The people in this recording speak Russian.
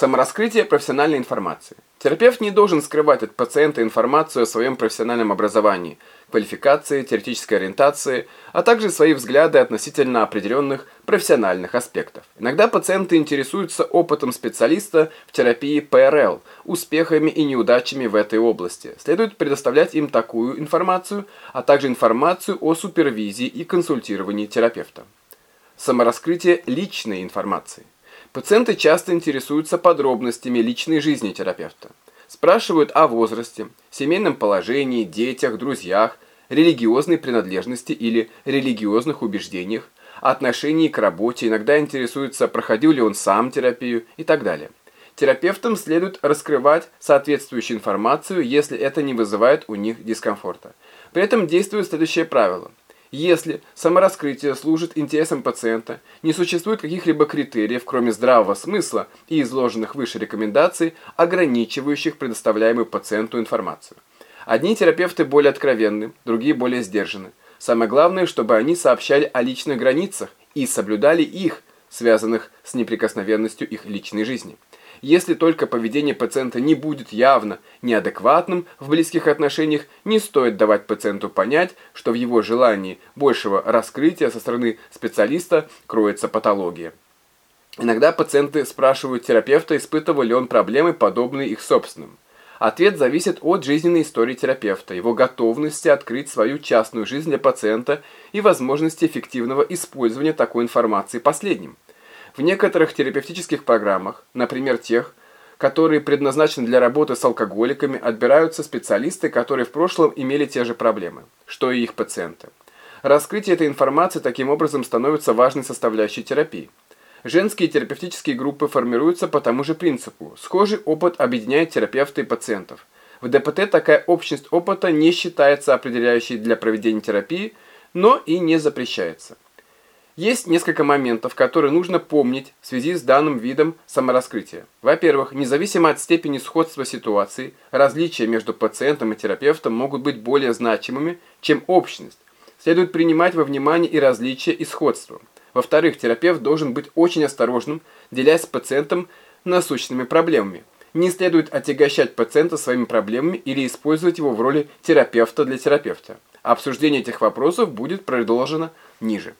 Самораскрытие профессиональной информации. Терапевт не должен скрывать от пациента информацию о своем профессиональном образовании, квалификации, теоретической ориентации, а также свои взгляды относительно определенных профессиональных аспектов. Иногда пациенты интересуются опытом специалиста в терапии ПРЛ, успехами и неудачами в этой области. Следует предоставлять им такую информацию, а также информацию о супервизии и консультировании терапевта. Самораскрытие личной информации. Пациенты часто интересуются подробностями личной жизни терапевта. Спрашивают о возрасте, семейном положении, детях, друзьях, религиозной принадлежности или религиозных убеждениях, отношении к работе, иногда интересуются, проходил ли он сам терапию и так далее. Терапевтам следует раскрывать соответствующую информацию, если это не вызывает у них дискомфорта. При этом действует следующее правило. Если самораскрытие служит интересам пациента, не существует каких-либо критериев, кроме здравого смысла и изложенных выше рекомендаций, ограничивающих предоставляемую пациенту информацию. Одни терапевты более откровенны, другие более сдержаны. Самое главное, чтобы они сообщали о личных границах и соблюдали их, связанных с неприкосновенностью их личной жизни. Если только поведение пациента не будет явно неадекватным в близких отношениях, не стоит давать пациенту понять, что в его желании большего раскрытия со стороны специалиста кроется патология. Иногда пациенты спрашивают терапевта, испытывал ли он проблемы, подобные их собственным. Ответ зависит от жизненной истории терапевта, его готовности открыть свою частную жизнь для пациента и возможности эффективного использования такой информации последним. В некоторых терапевтических программах, например тех, которые предназначены для работы с алкоголиками, отбираются специалисты, которые в прошлом имели те же проблемы, что и их пациенты. Раскрытие этой информации таким образом становится важной составляющей терапии. Женские терапевтические группы формируются по тому же принципу. Схожий опыт объединяет терапевта и пациентов. В ДПТ такая общность опыта не считается определяющей для проведения терапии, но и не запрещается. Есть несколько моментов, которые нужно помнить в связи с данным видом самораскрытия. Во-первых, независимо от степени сходства ситуации, различия между пациентом и терапевтом могут быть более значимыми, чем общность. Следует принимать во внимание и различия, и сходства. Во-вторых, терапевт должен быть очень осторожным, делясь с пациентом насущными проблемами. Не следует отягощать пациента своими проблемами или использовать его в роли терапевта для терапевта. Обсуждение этих вопросов будет продолжено ниже.